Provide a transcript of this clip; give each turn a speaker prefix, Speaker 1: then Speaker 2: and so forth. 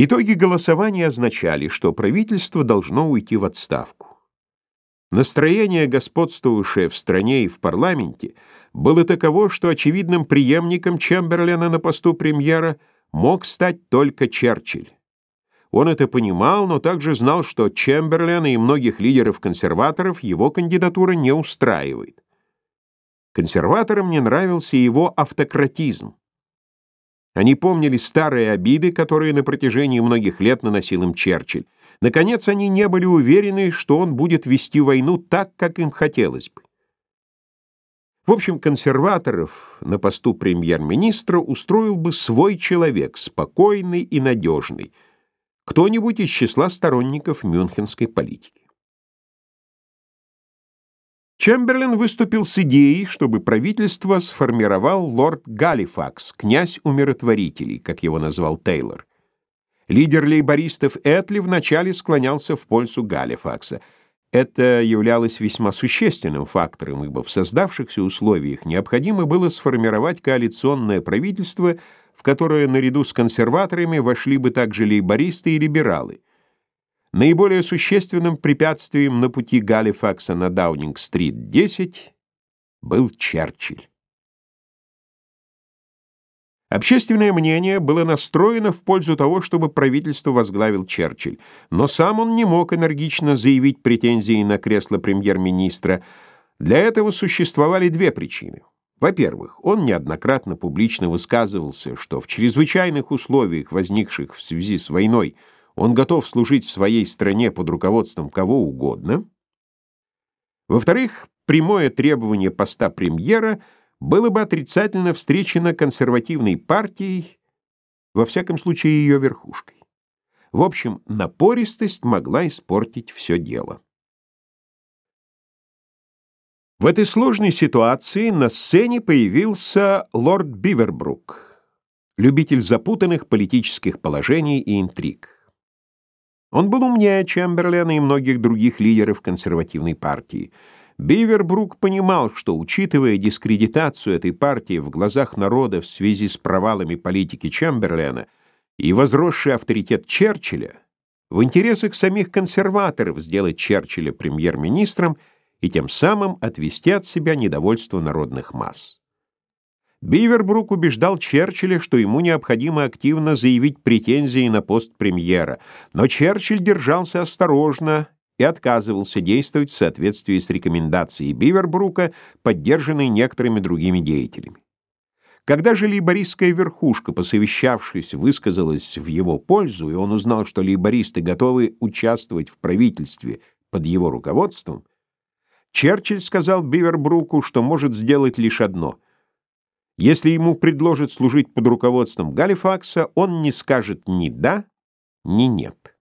Speaker 1: Итоги голосования означали, что правительство должно уйти в отставку. Настроение, господствовавшее в стране и в парламенте, было таково, что очевидным преемником Чемберлена на посту премьера мог стать только Черчилль. Он это понимал, но также знал, что Чемберлена и многих лидеров-консерваторов его кандидатура не устраивает. Консерваторам не нравился его автократизм. Они помнили старые обиды, которые на протяжении многих лет наносил им Черчилль. Наконец, они не были уверены, что он будет вести войну так, как им хотелось бы. В общем, консерваторов на посту премьер-министра устроил бы свой человек, спокойный и надежный, кто-нибудь из числа сторонников мюнхенской политики. Чемберлен выступил с идеей, чтобы правительство сформировал лорд Галифакс, князь умиротворителей, как его назвал Тейлор. Лидер лейбористов Этли вначале склонялся в пользу Галифакса. Это являлось весьма существенным фактором, ибо в создавшихся условиях необходимо было сформировать коалиционное правительство, в которое наряду с консерваторами вошли бы также лейбористы и либералы. Наиболее существенным препятствием на пути Галифакса на Даунинг-стрит 10 был Черчилль. Общественное мнение было настроено в пользу того, чтобы правительство возглавил Черчилль, но сам он не мог энергично заявить претензии на кресло премьер-министра. Для этого существовали две причины. Во-первых, он неоднократно публично высказывался, что в чрезвычайных условиях, возникших в связи с войной, он готов служить своей стране под руководством кого угодно. Во-вторых, прямое требование поста премьера было бы отрицательно встречено консервативной партией, во всяком случае ее верхушкой. В общем, напористость могла испортить все дело. В этой сложной ситуации на сцене появился лорд Бивербрук, любитель запутанных политических положений и интриг. Он был умнее Чемберлена и многих других лидеров консервативной партии. Бивербрук понимал, что, учитывая дискредитацию этой партии в глазах народа в связи с провалами политики Чемберлена и возросший авторитет Черчилля, в интересах самих консерваторов сделать Черчилля премьер-министром и тем самым отвести от себя недовольство народных масс. Бивербрук убеждал Черчилля, что ему необходимо активно заявить претензии на пост премьера, но Черчилль держался осторожно и отказывался действовать в соответствии с рекомендацией Бивербрука, поддержанной некоторыми другими деятелями. Когда же лейбористская верхушка, посовещавшись, высказалась в его пользу, и он узнал, что лейбористы готовы участвовать в правительстве под его руководством, Черчилль сказал Бивербруку, что может сделать лишь одно — если ему предложат служить под руководством Галифакса, он не скажет ни «да», ни «нет».